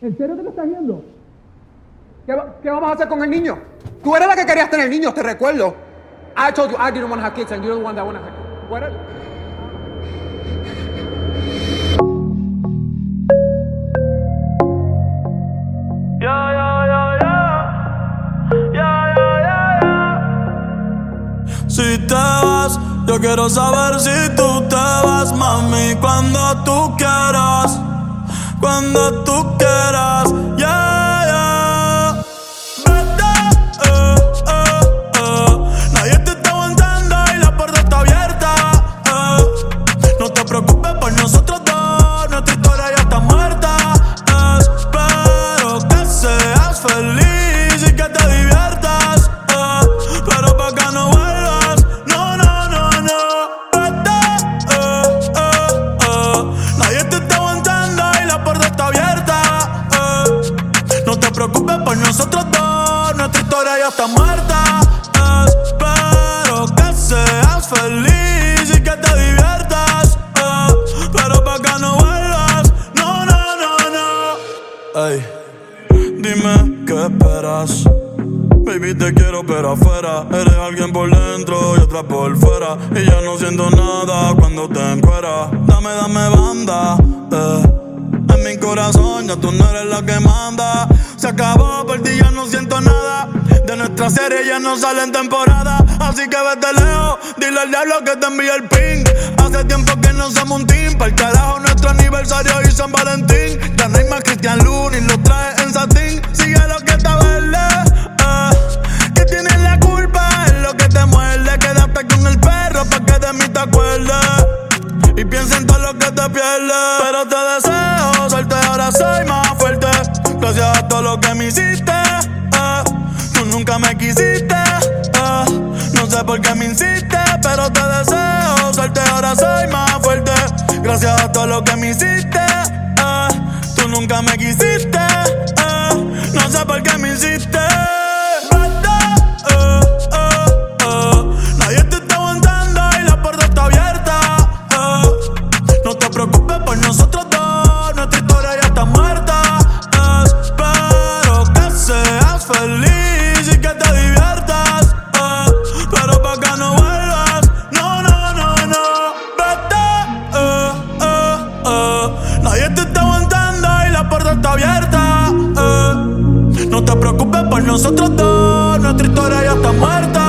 ¿En serio te estás yendo? ¿Qué, va- qué vamos a hacer con el niño? Tú eres la que querías tener niños, te recuerdo. I told you I didn't want to have kids and you're the one that want to have kids. What are- Yeah, yeah, yeah, yeah. Yeah, yeah, yeah, yeah. Si te vas, yo quiero saber si tú te vas, mami, cuando tú quieras, cuando tú quieras, nosotros dos, nuestra historia ya está muerta. Espero que seas feliz y que te diviertas. Pero pa' que no vuelvas, no, no, no, no. Ey, dime qué esperas. Baby, te quiero, pero afuera. Eres alguien por dentro y otra por fuera. Y ya no siento nada cuando te encueras. Dame, dame banda. eh. En mi corazón ya tú no eres la que manda. Se acabó, por ti ya no siento nada. De nuestra serie ya no sale en temporada. Así que vete lejos, dile al diablo que te envíe el ping. Hace tiempo que no somos un team. Para el carajo, nuestro aniversario y San Valentín. Ya no hay más Cristian Luna y lo trae en satín. Sigue lo que está verde. eh. Que tienes la culpa, es lo que te muerde. Quédate con el perro pa' que de mí te acuerdes. Y piensa en todo lo que te pierdes. Pero te deseo Todo lo que me hiciste. eh. Tú nunca me quisiste. eh. No sé por qué me insiste, pero te deseo suerte, ahora soy más fuerte. Gracias a todo lo que me hiciste. eh. Tú nunca me quisiste. No sé por qué me hiciste. Te preocupes por nosotros dos, nuestra historia ya está muerta.